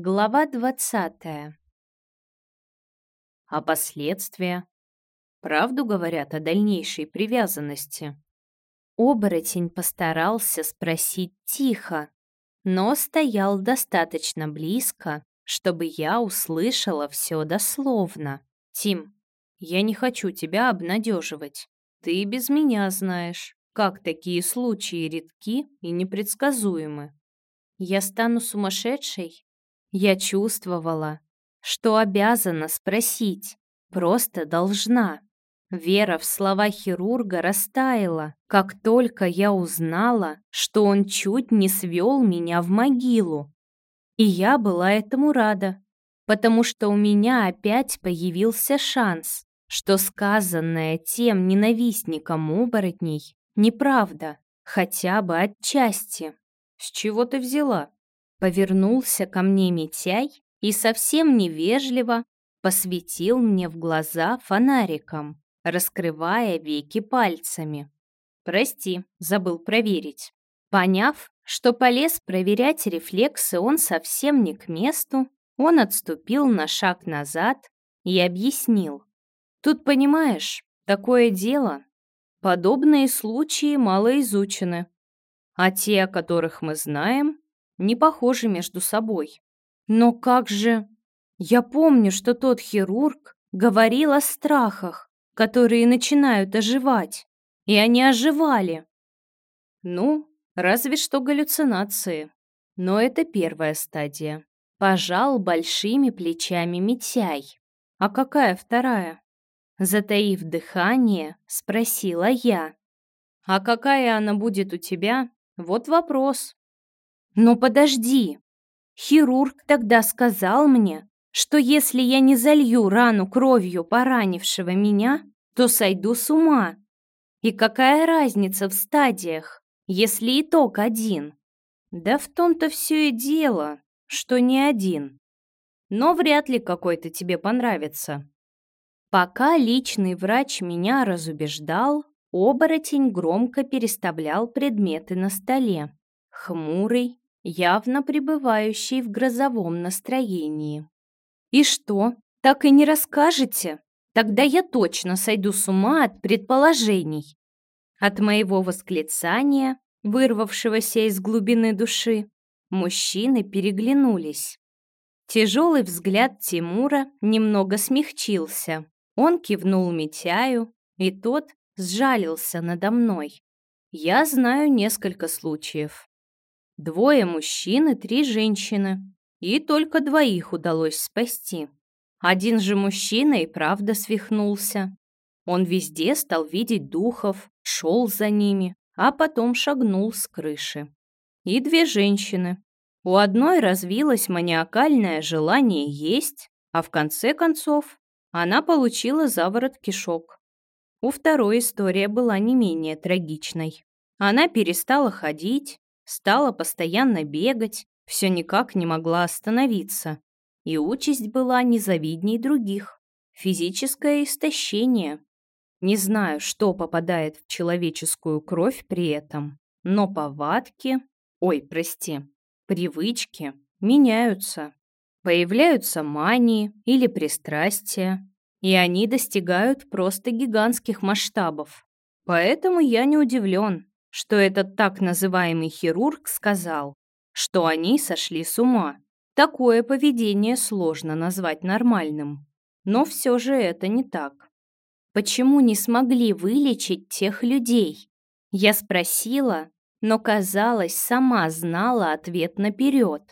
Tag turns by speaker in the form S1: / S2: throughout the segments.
S1: Глава двадцатая. А последствия? Правду говорят о дальнейшей привязанности? Оборотень постарался спросить тихо, но стоял достаточно близко, чтобы я услышала все дословно. «Тим, я не хочу тебя обнадеживать. Ты без меня знаешь, как такие случаи редки и непредсказуемы. Я стану сумасшедшей, я чувствовала, что обязана спросить, просто должна. Вера в слова хирурга растаяла, как только я узнала, что он чуть не свел меня в могилу. И я была этому рада, потому что у меня опять появился шанс, что сказанное тем ненавистником оборотней неправда, хотя бы отчасти. С чего ты взяла? Повернулся ко мне Митяй и совсем невежливо посветил мне в глаза фонариком, раскрывая веки пальцами. «Прости, забыл проверить». Поняв, что полез проверять рефлексы он совсем не к месту, он отступил на шаг назад и объяснил. «Тут, понимаешь, такое дело. Подобные случаи мало изучены, а те, о которых мы знаем, не похожи между собой. Но как же... Я помню, что тот хирург говорил о страхах, которые начинают оживать. И они оживали. Ну, разве что галлюцинации. Но это первая стадия. Пожал большими плечами Митяй. А какая вторая? Затаив дыхание, спросила я. А какая она будет у тебя? Вот вопрос. Но подожди. Хирург тогда сказал мне, что если я не залью рану кровью поранившего меня, то сойду с ума. И какая разница в стадиях, если итог один? Да в том-то все и дело, что не один. Но вряд ли какой-то тебе понравится. Пока личный врач меня разубеждал, оборотень громко переставлял предметы на столе. Хмурый, явно пребывающий в грозовом настроении. «И что, так и не расскажете? Тогда я точно сойду с ума от предположений». От моего восклицания, вырвавшегося из глубины души, мужчины переглянулись. Тяжелый взгляд Тимура немного смягчился. Он кивнул Митяю, и тот сжалился надо мной. Я знаю несколько случаев, Двое мужчин и три женщины. И только двоих удалось спасти. Один же мужчина и правда свихнулся. Он везде стал видеть духов, шел за ними, а потом шагнул с крыши. И две женщины. У одной развилось маниакальное желание есть, а в конце концов она получила заворот кишок. У второй история была не менее трагичной. Она перестала ходить, Стала постоянно бегать, все никак не могла остановиться. И участь была незавидней других. Физическое истощение. Не знаю, что попадает в человеческую кровь при этом, но повадки, ой, прости, привычки меняются. Появляются мании или пристрастия, и они достигают просто гигантских масштабов. Поэтому я не удивлен, что этот так называемый хирург сказал, что они сошли с ума. Такое поведение сложно назвать нормальным. Но все же это не так. Почему не смогли вылечить тех людей? Я спросила, но, казалось, сама знала ответ наперед.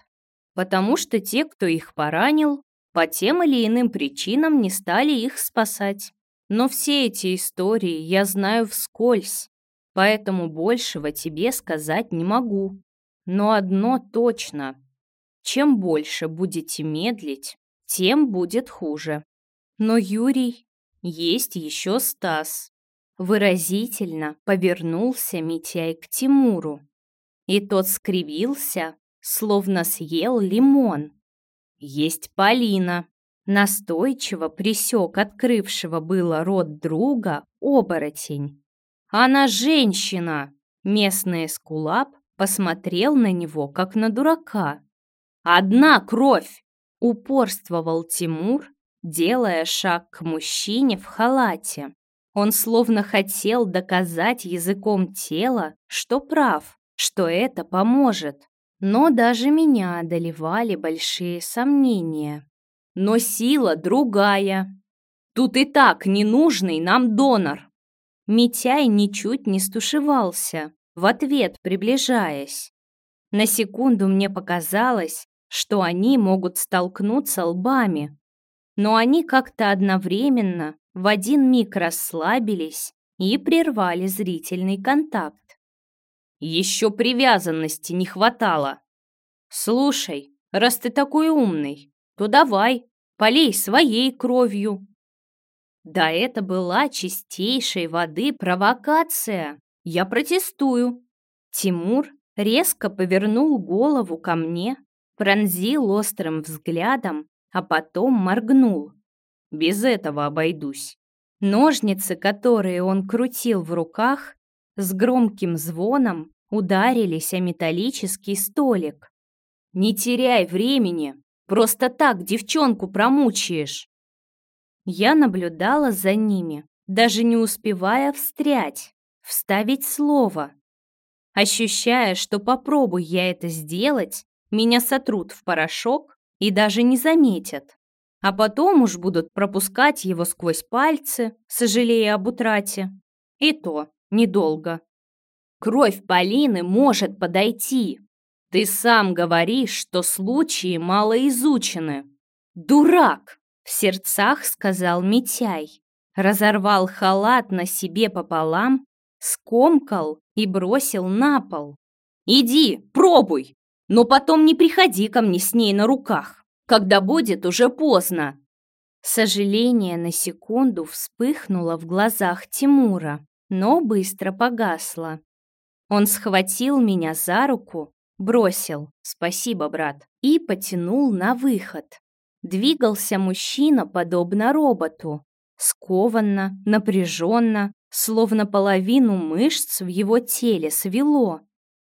S1: Потому что те, кто их поранил, по тем или иным причинам не стали их спасать. Но все эти истории я знаю вскользь, поэтому большего тебе сказать не могу. Но одно точно. Чем больше будете медлить, тем будет хуже. Но Юрий, есть еще Стас. Выразительно повернулся Митяй к Тимуру. И тот скривился, словно съел лимон. Есть Полина. Настойчиво присек открывшего было рот друга оборотень. Она женщина!» Местный эскулап посмотрел на него, как на дурака. Одна кровь!» — упорствовал Тимур, делая шаг к мужчине в халате. Он словно хотел доказать языком тела, что прав, что это поможет. Но даже меня одолевали большие сомнения. Но сила другая. Тут и так ненужный нам донор. Митяй ничуть не стушевался, в ответ приближаясь. На секунду мне показалось, что они могут столкнуться лбами. Но они как-то одновременно в один миг расслабились и прервали зрительный контакт. Еще привязанности не хватало. Слушай, раз ты такой умный, то давай, полей своей кровью. Да это была чистейшей воды провокация. Я протестую. Тимур резко повернул голову ко мне, пронзил острым взглядом, а потом моргнул. Без этого обойдусь. Ножницы, которые он крутил в руках, с громким звоном ударились о металлический столик. «Не теряй времени, просто так девчонку промучаешь!» Я наблюдала за ними, даже не успевая встрять, вставить слово. Ощущая, что попробуй я это сделать, меня сотрут в порошок и даже не заметят а потом уж будут пропускать его сквозь пальцы, сожалея об утрате. И то недолго. Кровь Полины может подойти. Ты сам говоришь, что случаи мало изучены. Дурак! В сердцах сказал Митяй. Разорвал халат на себе пополам, скомкал и бросил на пол. Иди, пробуй, но потом не приходи ко мне с ней на руках когда будет уже поздно. Сожаление на секунду вспыхнуло в глазах Тимура, но быстро погасло. Он схватил меня за руку, бросил «Спасибо, брат» и потянул на выход. Двигался мужчина подобно роботу, скованно, напряженно, словно половину мышц в его теле свело.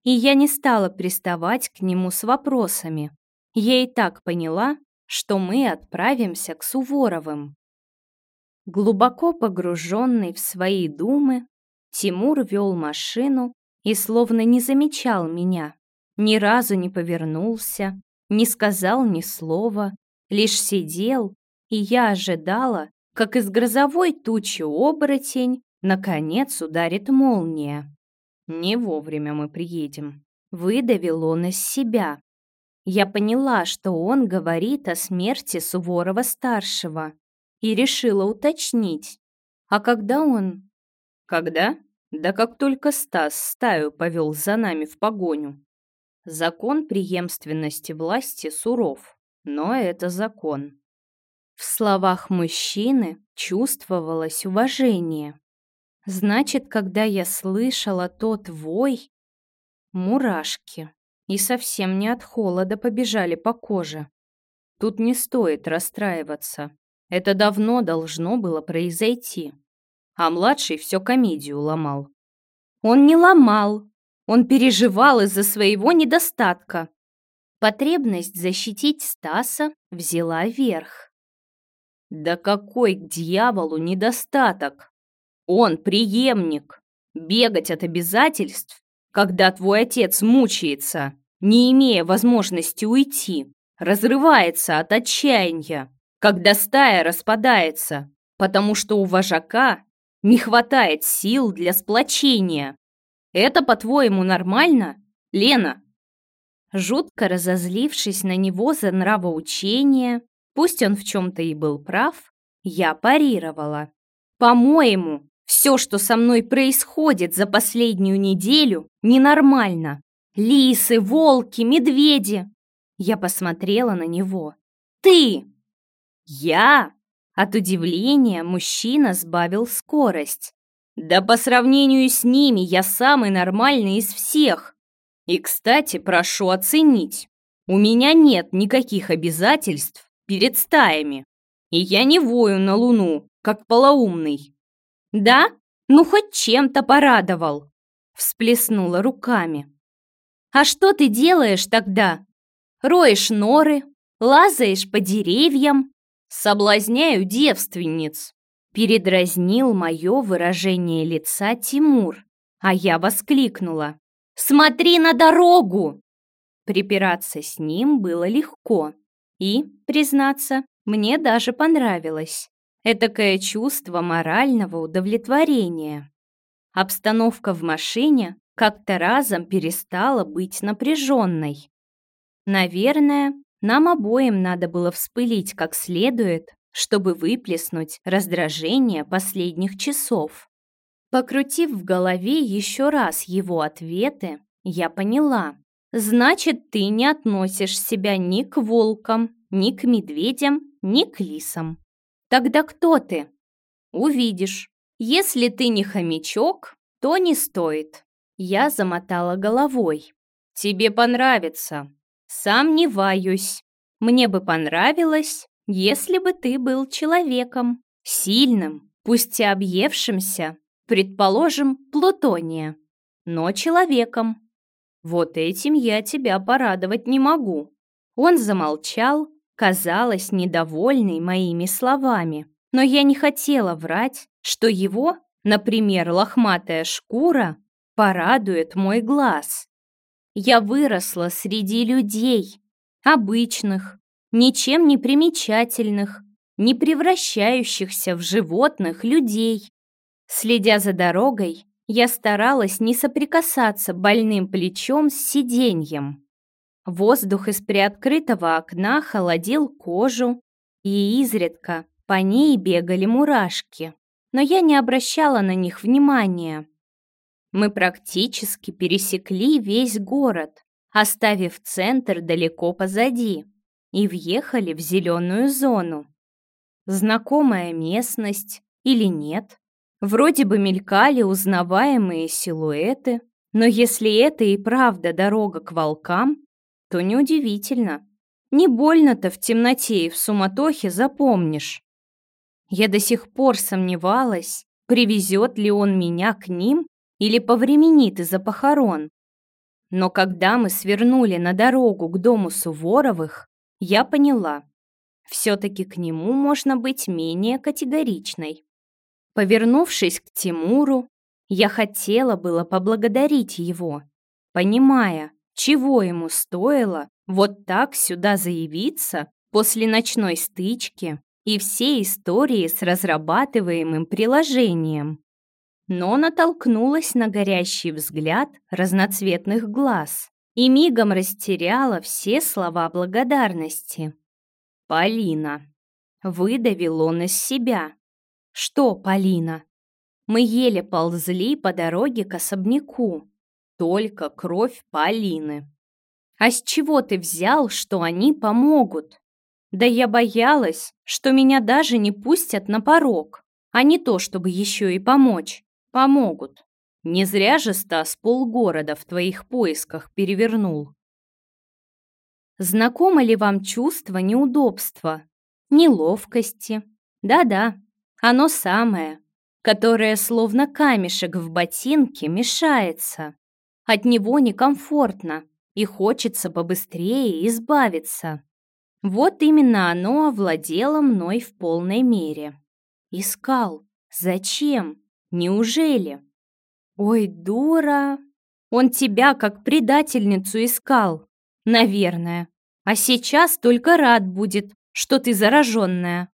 S1: И я не стала приставать к нему с вопросами, я и так поняла, что мы отправимся к Суворовым. Глубоко погруженный в свои думы, Тимур вел машину и словно не замечал меня, ни разу не повернулся, не сказал ни слова, лишь сидел, и я ожидала, как из грозовой тучи оборотень наконец ударит молния. Не вовремя мы приедем. Выдавил он из себя, я поняла, что он говорит о смерти Суворова-старшего и решила уточнить. А когда он... Когда? Да как только Стас стаю повел за нами в погоню. Закон преемственности власти суров, но это закон. В словах мужчины чувствовалось уважение. Значит, когда я слышала тот вой, мурашки и совсем не от холода побежали по коже. Тут не стоит расстраиваться. Это давно должно было произойти. А младший все комедию ломал. Он не ломал. Он переживал из-за своего недостатка. Потребность защитить Стаса взяла верх. Да какой к дьяволу недостаток? Он преемник. Бегать от обязательств когда твой отец мучается, не имея возможности уйти, разрывается от отчаяния, когда стая распадается, потому что у вожака не хватает сил для сплочения. Это, по-твоему, нормально, Лена? Жутко разозлившись на него за нравоучение, пусть он в чем-то и был прав, я парировала. По-моему, все, что со мной происходит за последнюю неделю, ненормально. Лисы, волки, медведи. Я посмотрела на него. Ты! Я? От удивления мужчина сбавил скорость. Да по сравнению с ними я самый нормальный из всех. И, кстати, прошу оценить. У меня нет никаких обязательств перед стаями. И я не вою на луну, как полоумный. «Да? Ну, хоть чем-то порадовал!» Всплеснула руками. «А что ты делаешь тогда? роешь норы, лазаешь по деревьям, соблазняю девственниц. Передразнил мое выражение лица Тимур, а я воскликнула. «Смотри на дорогу!» Припираться с ним было легко. И, признаться, мне даже понравилось. Этакое чувство морального удовлетворения. Обстановка в машине как-то разом перестала быть напряженной. Наверное, нам обоим надо было вспылить как следует, чтобы выплеснуть раздражение последних часов. Покрутив в голове еще раз его ответы, я поняла. Значит, ты не относишь себя ни к волкам, ни к медведям, ни к лисам. Тогда кто ты? Увидишь. Если ты не хомячок, то не стоит. Я замотала головой. Тебе понравится. Сомневаюсь. Мне бы понравилось, если бы ты был человеком. Сильным, пусть и объевшимся, предположим, плутония, но человеком. Вот этим я тебя порадовать не могу. Он замолчал, казалось, недовольный моими словами, но я не хотела врать, что его, например, лохматая шкура, порадует мой глаз. Я выросла среди людей, обычных, ничем не примечательных, не превращающихся в животных людей. Следя за дорогой, я старалась не соприкасаться больным плечом с сиденьем. Воздух из приоткрытого окна холодил кожу, и изредка по ней бегали мурашки, но я не обращала на них внимания. Мы практически пересекли весь город, оставив центр далеко позади, и въехали в зеленую зону. Знакомая местность или нет? Вроде бы мелькали узнаваемые силуэты, но если это и правда дорога к волкам, то неудивительно. Не больно-то в темноте и в суматохе запомнишь. Я до сих пор сомневалась, привезет ли он меня к ним или повременит из-за похорон. Но когда мы свернули на дорогу к дому Суворовых, я поняла, все-таки к нему можно быть менее категоричной. Повернувшись к Тимуру, я хотела было поблагодарить его, понимая, чего ему стоило вот так сюда заявиться после ночной стычки и всей истории с разрабатываемым приложением. Но натолкнулась на горящий взгляд разноцветных глаз и мигом растеряла все слова благодарности. «Полина!» — выдавил он из себя. «Что, Полина?» Мы еле ползли по дороге к особняку, только кровь Полины. А с чего ты взял, что они помогут? Да я боялась, что меня даже не пустят на порог, а не то, чтобы еще и помочь. Помогут. Не зря же Стас полгорода в твоих поисках перевернул. Знакомо ли вам чувство неудобства, неловкости? Да-да, оно самое, которое словно камешек в ботинке мешается. От него некомфортно, и хочется побыстрее избавиться. Вот именно оно овладело мной в полной мере. Искал. Зачем? Неужели? Ой, дура! Он тебя как предательницу искал. Наверное. А сейчас только рад будет, что ты зараженная.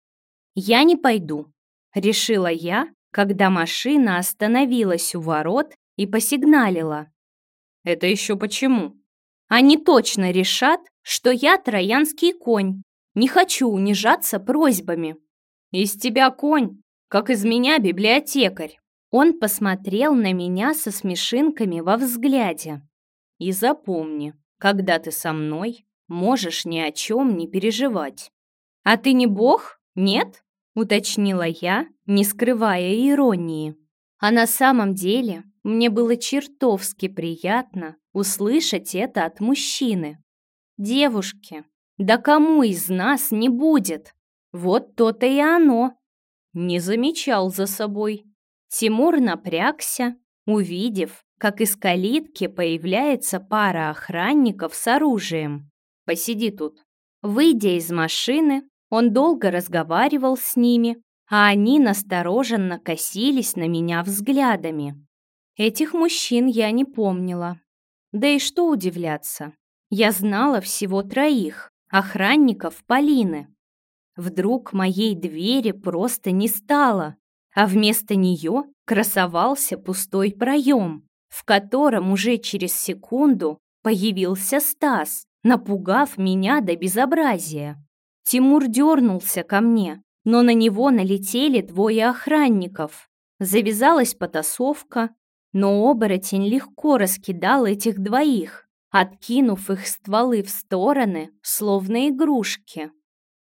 S1: Я не пойду, решила я, когда машина остановилась у ворот и посигналила. Это еще почему? Они точно решат, что я троянский конь. Не хочу унижаться просьбами. Из тебя конь, как из меня библиотекарь. Он посмотрел на меня со смешинками во взгляде. И запомни, когда ты со мной, можешь ни о чем не переживать. А ты не бог, нет? Уточнила я, не скрывая иронии. А на самом деле мне было чертовски приятно услышать это от мужчины. Девушки, да кому из нас не будет? Вот то-то и оно. Не замечал за собой. Тимур напрягся, увидев, как из калитки появляется пара охранников с оружием. посиди тут». Выйдя из машины, он долго разговаривал с ними, а они настороженно косились на меня взглядами. Этих мужчин я не помнила. Да и что удивляться, я знала всего троих, охранников Полины. Вдруг моей двери просто не стало, а вместо нее красовался пустой проем, в котором уже через секунду появился Стас, напугав меня до безобразия. Тимур дернулся ко мне, но на него налетели двое охранников. Завязалась потасовка, но оборотень легко раскидал этих двоих, откинув их стволы в стороны, словно игрушки.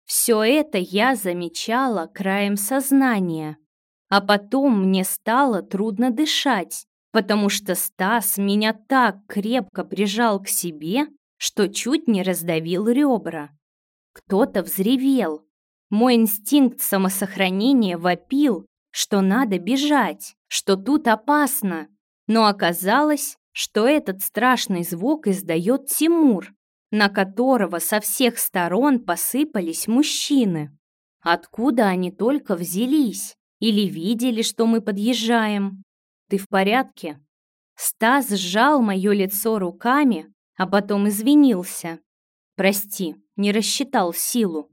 S1: Все это я замечала краем сознания, а потом мне стало трудно дышать, потому что Стас меня так крепко прижал к себе, что чуть не раздавил ребра. Кто-то взревел. Мой инстинкт самосохранения вопил, что надо бежать, что тут опасно. Но оказалось, что этот страшный звук издает Тимур, на которого со всех сторон посыпались мужчины. Откуда они только взялись? Или видели, что мы подъезжаем? Ты в порядке? Стас сжал мое лицо руками, а потом извинился. Прости, не рассчитал силу.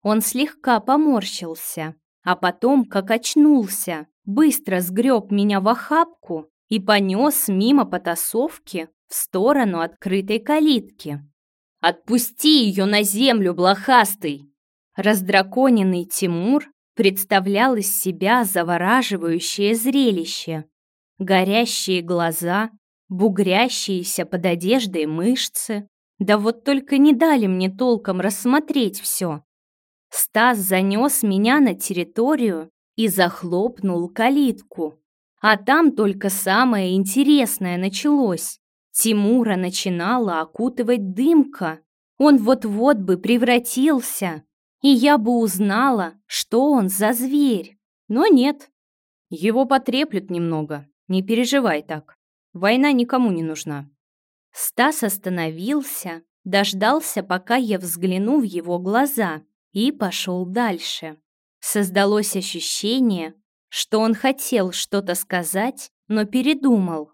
S1: Он слегка поморщился, а потом, как очнулся, быстро сгреб меня в охапку и понес мимо потасовки в сторону открытой калитки. «Отпусти ее на землю, блохастый!» Раздраконенный Тимур представлял из себя завораживающее зрелище. Горящие глаза, бугрящиеся под одеждой мышцы. Да вот только не дали мне толком рассмотреть все. Стас занес меня на территорию и захлопнул калитку. А там только самое интересное началось. Тимура начинала окутывать дымка. Он вот-вот бы превратился, и я бы узнала, что он за зверь. Но нет. Его потреплют немного, не переживай так. Война никому не нужна. Стас остановился, дождался, пока я взгляну в его глаза, и пошел дальше. Создалось ощущение, что он хотел что-то сказать, но передумал.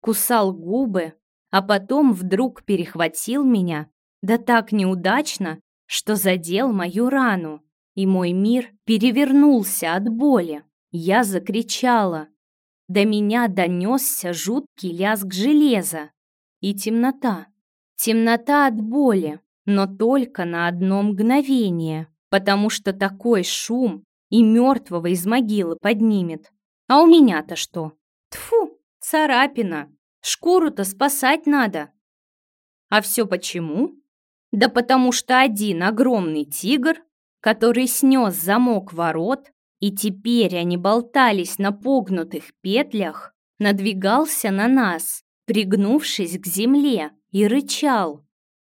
S1: Кусал губы, а потом вдруг перехватил меня, да так неудачно, что задел мою рану, и мой мир перевернулся от боли. Я закричала. До меня донесся жуткий лязг железа и темнота. Темнота от боли, но только на одно мгновение, потому что такой шум и мертвого из могилы поднимет. А у меня-то что? Тфу, царапина. Шкуру-то спасать надо. А все почему? Да потому что один огромный тигр, который снес замок ворот, и теперь они болтались на погнутых петлях, надвигался на нас, пригнувшись к земле, и рычал.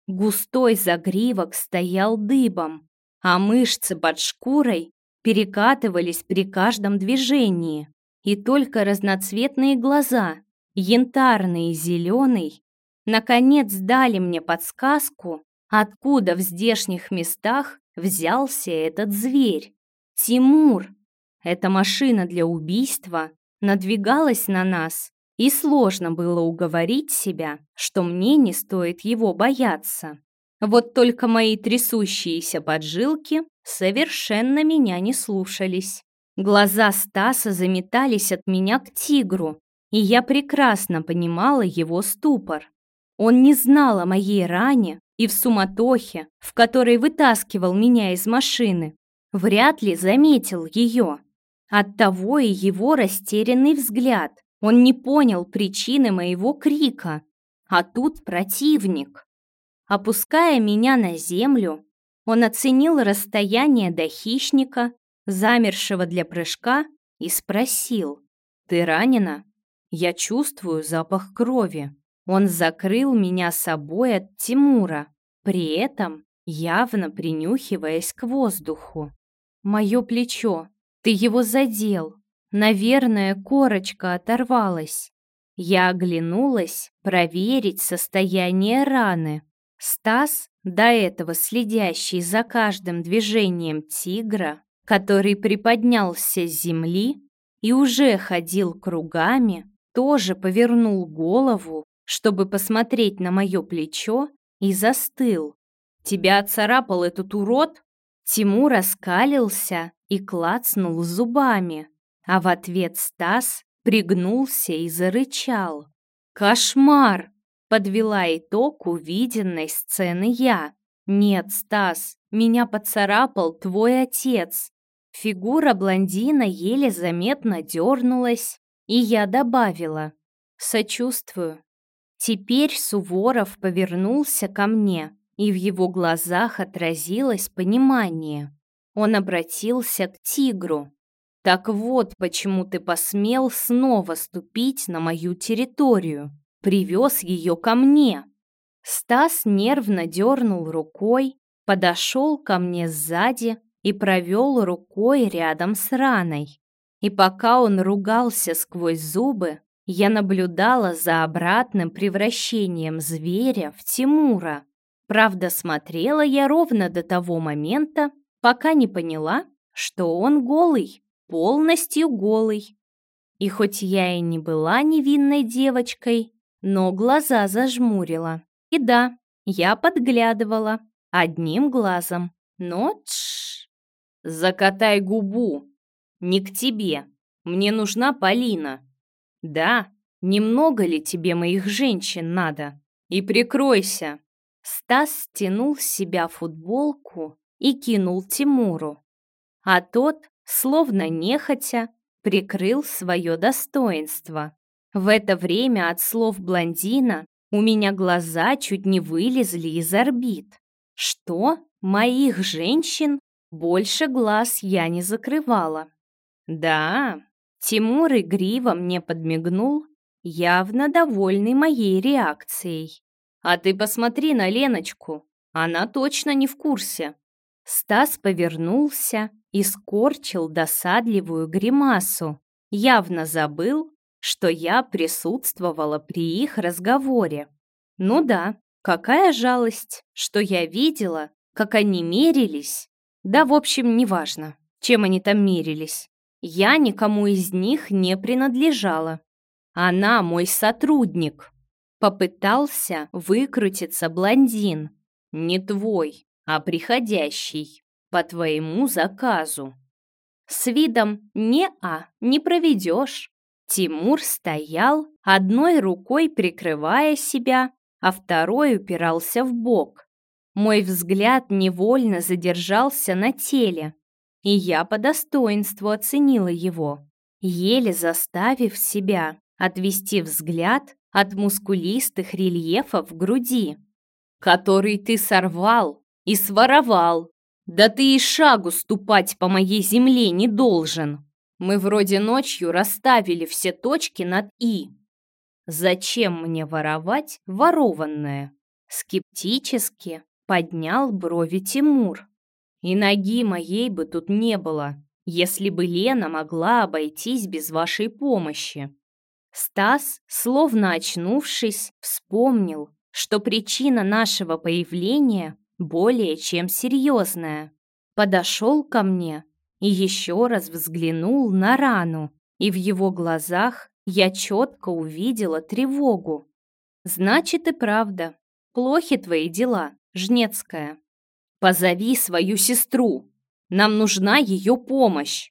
S1: Густой загривок стоял дыбом, а мышцы под шкурой перекатывались при каждом движении, и только разноцветные глаза, янтарный и зеленый, наконец дали мне подсказку, Откуда в здешних местах взялся этот зверь? Тимур! Эта машина для убийства надвигалась на нас, и сложно было уговорить себя, что мне не стоит его бояться. Вот только мои трясущиеся поджилки совершенно меня не слушались. Глаза Стаса заметались от меня к тигру, и я прекрасно понимала его ступор. Он не знал о моей ране и в суматохе, в которой вытаскивал меня из машины, вряд ли заметил ее. Оттого и его растерянный взгляд. Он не понял причины моего крика. А тут противник. Опуская меня на землю, он оценил расстояние до хищника, замершего для прыжка, и спросил. «Ты ранена? Я чувствую запах крови». Он закрыл меня собой от Тимура, при этом явно принюхиваясь к воздуху. «Мое плечо, ты его задел. Наверное, корочка оторвалась». Я оглянулась проверить состояние раны. Стас до этого следящий за каждым движением тигра, который приподнялся с земли и уже ходил кругами, тоже повернул голову, чтобы посмотреть на мое плечо, и застыл. «Тебя царапал этот урод?» Тимур раскалился и клацнул зубами, а в ответ Стас пригнулся и зарычал. «Кошмар!» — подвела итог увиденной сцены я. «Нет, Стас, меня поцарапал твой отец». Фигура блондина еле заметно дернулась, и я добавила «Сочувствую». Теперь Суворов повернулся ко мне, и в его глазах отразилось понимание. Он обратился к тигру. «Так вот, почему ты посмел снова ступить на мою территорию. Привез ее ко мне». Стас нервно дернул рукой, подошел ко мне сзади и провел рукой рядом с раной. И пока он ругался сквозь зубы, я наблюдала за обратным превращением зверя в Тимура. Правда, смотрела я ровно до того момента, пока не поняла, что он голый, полностью голый. И хоть я и не была невинной девочкой, но глаза зажмурила. И да, я подглядывала одним глазом, но тш. Закатай губу. Не к тебе. Мне нужна Полина. Да, немного ли тебе моих женщин надо? И прикройся. Стас стянул с себя футболку и кинул Тимуру. А тот, словно нехотя, прикрыл свое достоинство. В это время от слов блондина у меня глаза чуть не вылезли из орбит. Что? Моих женщин? Больше глаз я не закрывала. Да, Тимур игриво мне подмигнул, явно довольный моей реакцией. «А ты посмотри на Леночку, она точно не в курсе». Стас повернулся и скорчил досадливую гримасу, явно забыл, что я присутствовала при их разговоре. Ну да, какая жалость, что я видела, как они мерились. Да, в общем, неважно, чем они там мерились. Я никому из них не принадлежала. Она мой сотрудник. Попытался выкрутиться блондин. Не твой, а приходящий. По твоему заказу. С видом «не-а» не проведешь. Тимур стоял, одной рукой прикрывая себя, а второй упирался в бок. Мой взгляд невольно задержался на теле, и я по достоинству оценила его, еле заставив себя отвести взгляд от мускулистых рельефов груди, который ты сорвал и своровал. Да ты и шагу ступать по моей земле не должен. Мы вроде ночью расставили все точки над «и». Зачем мне воровать ворованное? Скептически поднял брови Тимур. И ноги моей бы тут не было, если бы Лена могла обойтись без вашей помощи. Стас, словно очнувшись, вспомнил, что причина нашего появления более чем серьезная. Подошел ко мне и еще раз взглянул на рану, и в его глазах я четко увидела тревогу. «Значит и правда, плохи твои дела, Жнецкая. Позови свою сестру. Нам нужна ее помощь.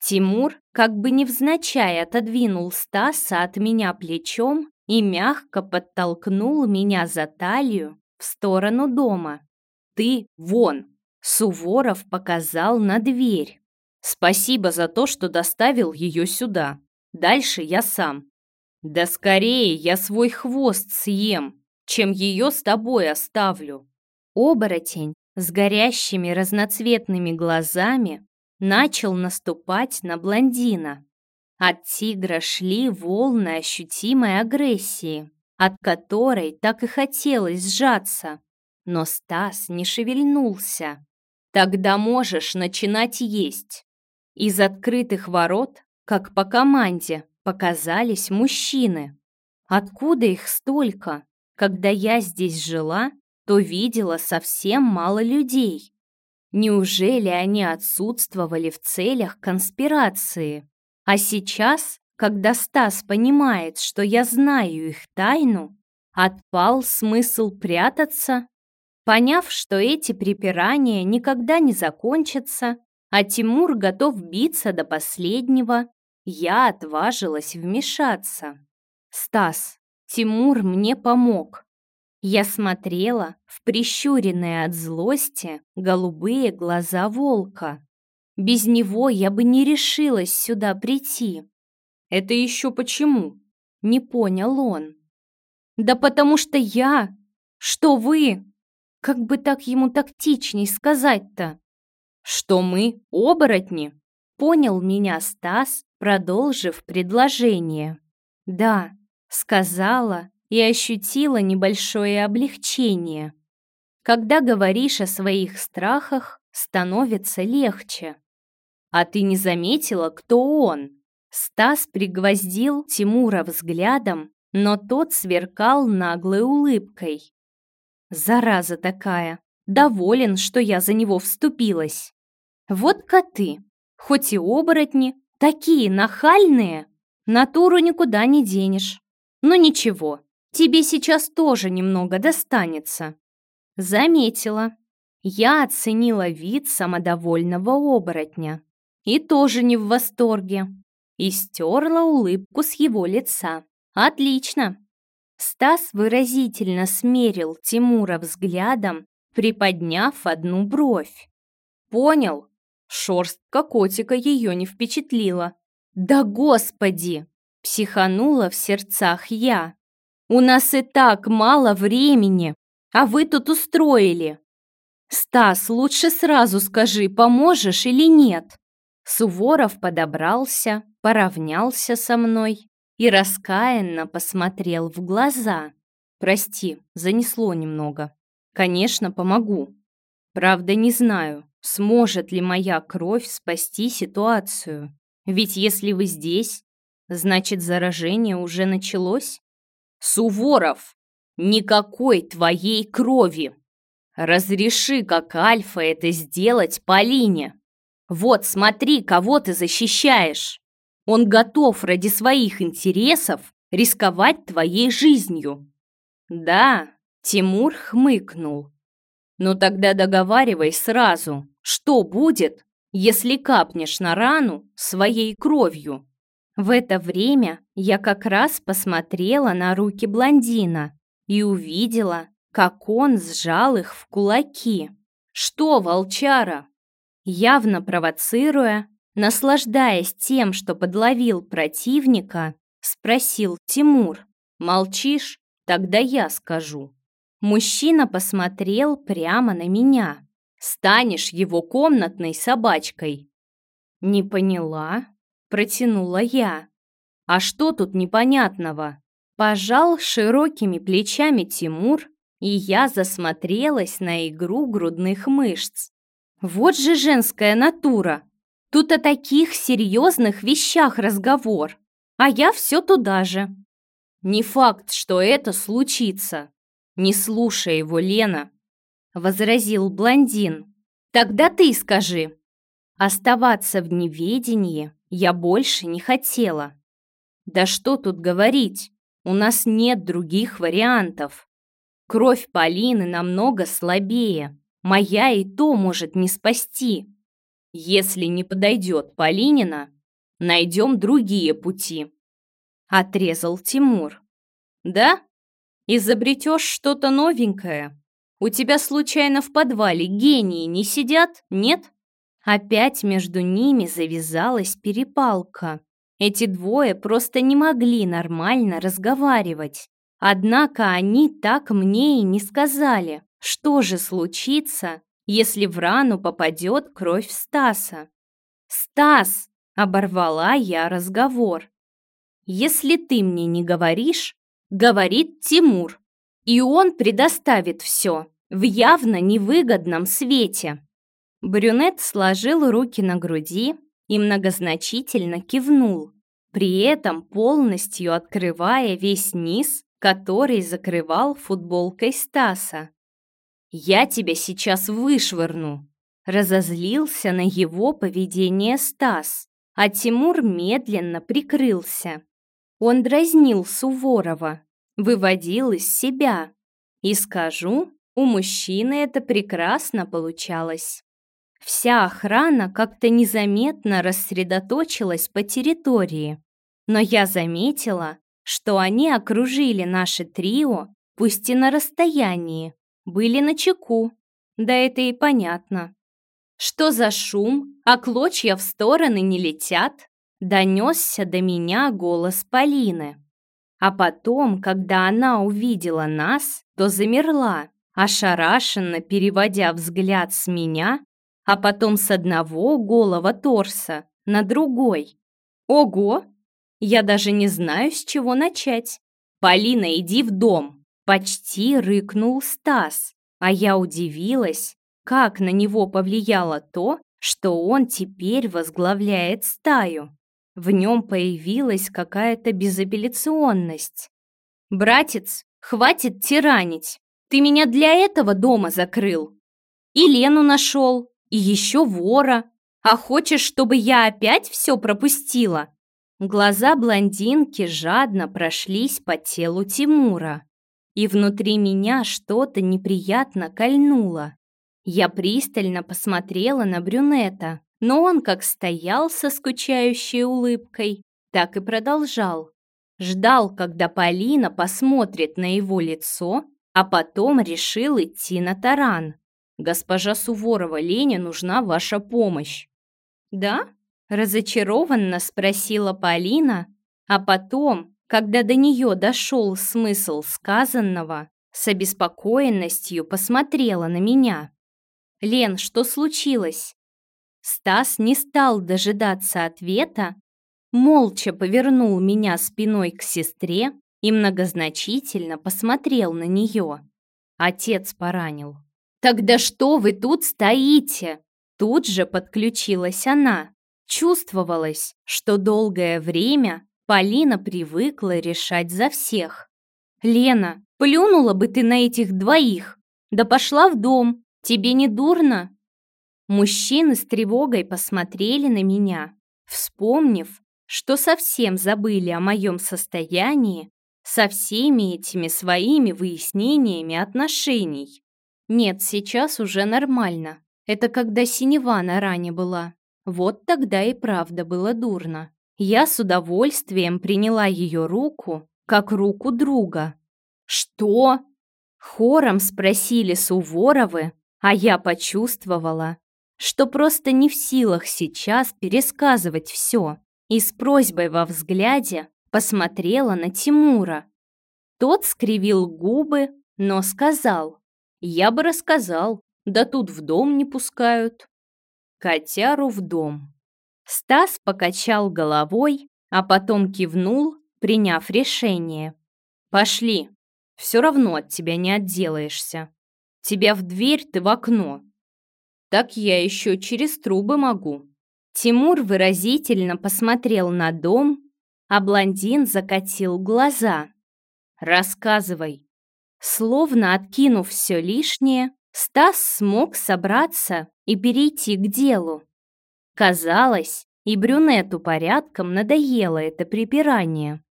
S1: Тимур как бы невзначай отодвинул Стаса от меня плечом и мягко подтолкнул меня за талию в сторону дома. «Ты вон!» Суворов показал на дверь. «Спасибо за то, что доставил ее сюда. Дальше я сам. Да скорее я свой хвост съем, чем ее с тобой оставлю». Оборотень с горящими разноцветными глазами начал наступать на блондина. От тигра шли волны ощутимой агрессии, от которой так и хотелось сжаться. Но Стас не шевельнулся. «Тогда можешь начинать есть». Из открытых ворот, как по команде, показались мужчины. Откуда их столько? Когда я здесь жила, то видела совсем мало людей. Неужели они отсутствовали в целях конспирации? А сейчас, когда Стас понимает, что я знаю их тайну, отпал смысл прятаться? Поняв, что эти припирания никогда не закончатся, а Тимур готов биться до последнего, я отважилась вмешаться. «Стас, Тимур мне помог. Я смотрела в прищуренные от злости голубые глаза волка. Без него я бы не решилась сюда прийти. Это еще почему? Не понял он. Да потому что я... Что вы? Как бы так ему тактичней сказать-то? Что мы оборотни? Понял меня Стас, продолжив предложение. Да, сказала и ощутила небольшое облегчение. Когда говоришь о своих страхах, становится легче. А ты не заметила, кто он? Стас пригвоздил Тимура взглядом, но тот сверкал наглой улыбкой. Зараза такая, доволен, что я за него вступилась. Вот коты, хоть и оборотни, такие нахальные, натуру никуда не денешь. Но ничего, тебе сейчас тоже немного достанется. Заметила. Я оценила вид самодовольного оборотня. И тоже не в восторге. И стерла улыбку с его лица. Отлично. Стас выразительно смерил Тимура взглядом, приподняв одну бровь. Понял. Шорстка котика ее не впечатлила. Да господи! Психанула в сердцах я. «У нас и так мало времени, а вы тут устроили. Стас, лучше сразу скажи, поможешь или нет?» Суворов подобрался, поравнялся со мной и раскаянно посмотрел в глаза. «Прости, занесло немного. Конечно, помогу. Правда, не знаю, сможет ли моя кровь спасти ситуацию. Ведь если вы здесь, Значит, заражение уже началось? Суворов, никакой твоей крови. Разреши, как Альфа, это сделать Полине. Вот, смотри, кого ты защищаешь. Он готов ради своих интересов рисковать твоей жизнью. Да, Тимур хмыкнул. Ну тогда договаривай сразу, что будет, если капнешь на рану своей кровью. В это время я как раз посмотрела на руки блондина и увидела, как он сжал их в кулаки. «Что, волчара?» Явно провоцируя, наслаждаясь тем, что подловил противника, спросил Тимур. «Молчишь? Тогда я скажу». Мужчина посмотрел прямо на меня. «Станешь его комнатной собачкой». «Не поняла?» Протянула я. А что тут непонятного? Пожал широкими плечами Тимур, и я засмотрелась на игру грудных мышц. Вот же женская натура! Тут о таких серьезных вещах разговор, а я все туда же. Не факт, что это случится. Не слушай его, Лена, возразил блондин. Тогда ты скажи. Оставаться в неведении я больше не хотела. Да что тут говорить, у нас нет других вариантов. Кровь Полины намного слабее, моя и то может не спасти. Если не подойдет Полинина, найдем другие пути. Отрезал Тимур. Да? Изобретешь что-то новенькое? У тебя случайно в подвале гении не сидят, нет? Опять между ними завязалась перепалка. Эти двое просто не могли нормально разговаривать. Однако они так мне и не сказали, что же случится, если в рану попадет кровь Стаса. «Стас!» — оборвала я разговор. «Если ты мне не говоришь, говорит Тимур, и он предоставит все в явно невыгодном свете». Брюнет сложил руки на груди и многозначительно кивнул, при этом полностью открывая весь низ, который закрывал футболкой Стаса. Я тебя сейчас вышвырну!» Разозлился на его поведение Стас, а Тимур медленно прикрылся. Он дразнил Суворова, выводил из себя. И скажу, у мужчины это прекрасно получалось. Вся охрана как-то незаметно рассредоточилась по территории, но я заметила, что они окружили наше трио, пусть и на расстоянии, были на чеку. Да это и понятно. Что за шум, а клочья в стороны не летят? Донесся до меня голос Полины. А потом, когда она увидела нас, то замерла, ошарашенно переводя взгляд с меня, а потом с одного голого торса на другой. Ого! Я даже не знаю, с чего начать. Полина, иди в дом. Почти рыкнул Стас, а я удивилась, как на него повлияло то, что он теперь возглавляет стаю. В нем появилась какая-то безапелляционность. «Братец, хватит тиранить! Ты меня для этого дома закрыл! И Лену нашел, и еще вора! А хочешь, чтобы я опять все пропустила?» Глаза блондинки жадно прошлись по телу Тимура, и внутри меня что-то неприятно кольнуло. Я пристально посмотрела на брюнета, но он как стоял со скучающей улыбкой, так и продолжал. Ждал, когда Полина посмотрит на его лицо, а потом решил идти на таран. «Госпожа Суворова, Лене нужна ваша помощь». «Да?» – разочарованно спросила Полина, а потом, когда до нее дошел смысл сказанного, с обеспокоенностью посмотрела на меня. «Лен, что случилось?» Стас не стал дожидаться ответа, молча повернул меня спиной к сестре и многозначительно посмотрел на нее. Отец поранил. «Тогда что вы тут стоите?» Тут же подключилась она. Чувствовалось, что долгое время Полина привыкла решать за всех. «Лена, плюнула бы ты на этих двоих! Да пошла в дом! Тебе не дурно?» Мужчины с тревогой посмотрели на меня, вспомнив, что совсем забыли о моем состоянии со всеми этими своими выяснениями отношений. Нет, сейчас уже нормально. Это когда синева на ране была. Вот тогда и правда было дурно. Я с удовольствием приняла ее руку, как руку друга. «Что?» Хором спросили Суворовы, а я почувствовала, что просто не в силах сейчас пересказывать все, и с просьбой во взгляде посмотрела на Тимура. Тот скривил губы, но сказал, «Я бы рассказал, да тут в дом не пускают». Котяру в дом. Стас покачал головой, а потом кивнул, приняв решение. «Пошли, все равно от тебя не отделаешься. Тебя в дверь, ты в окно, так я еще через трубы могу». Тимур выразительно посмотрел на дом, а блондин закатил глаза. «Рассказывай». Словно откинув все лишнее, Стас смог собраться и перейти к делу. Казалось, и брюнету порядком надоело это припирание.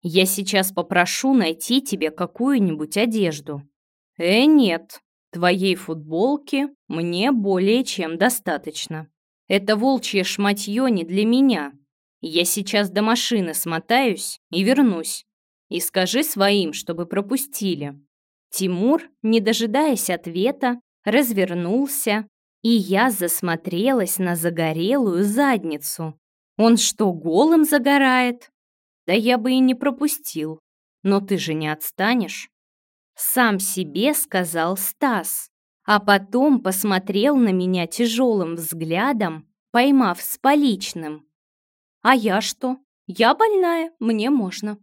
S1: «Я сейчас попрошу найти тебе какую-нибудь одежду». «Э, нет, Твоей футболки мне более чем достаточно. Это волчье шматье не для меня. Я сейчас до машины смотаюсь и вернусь. И скажи своим, чтобы пропустили». Тимур, не дожидаясь ответа, развернулся, и я засмотрелась на загорелую задницу. Он что, голым загорает? Да я бы и не пропустил. Но ты же не отстанешь. Сам себе сказал Стас, а потом посмотрел на меня тяжелым взглядом, поймав с поличным. «А я что? Я больная, мне можно».